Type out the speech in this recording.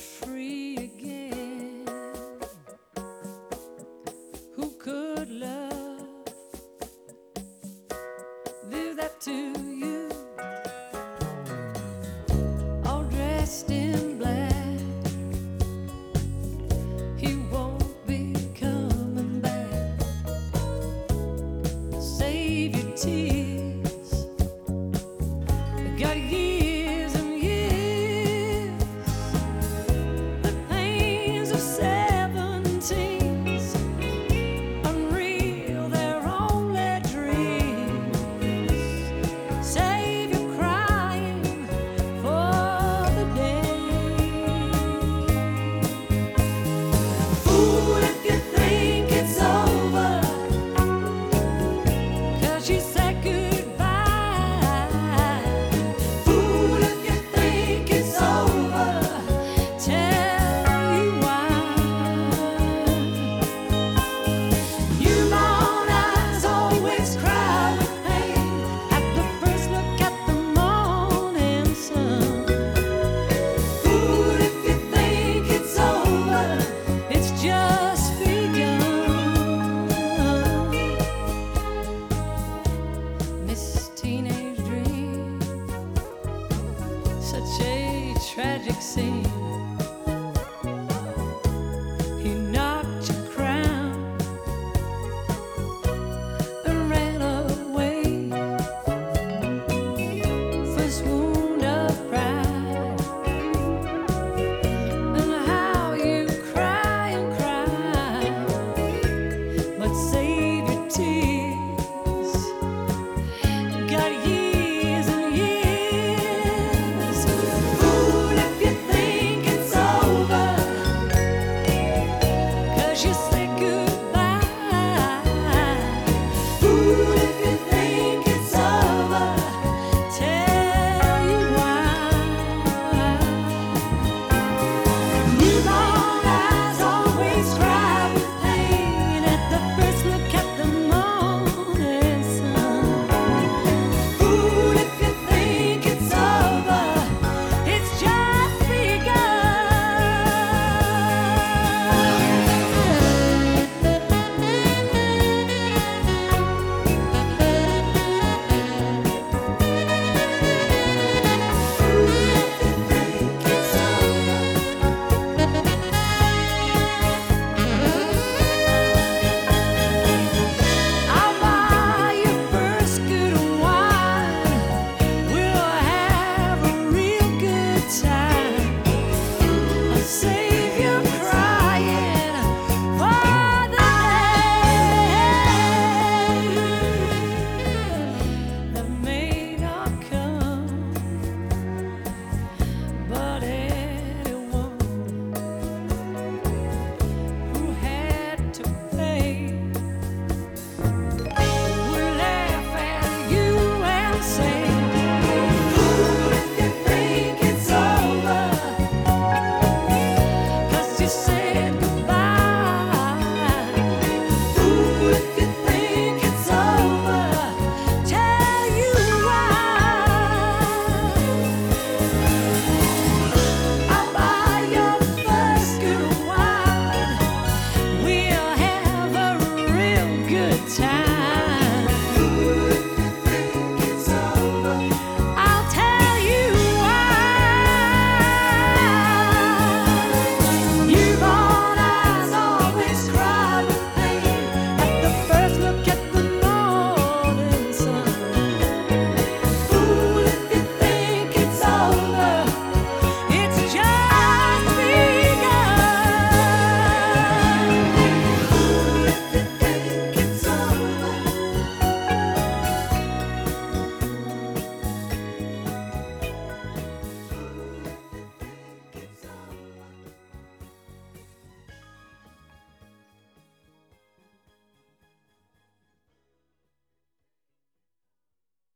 free again. Who could love do that to you? Tragic scene.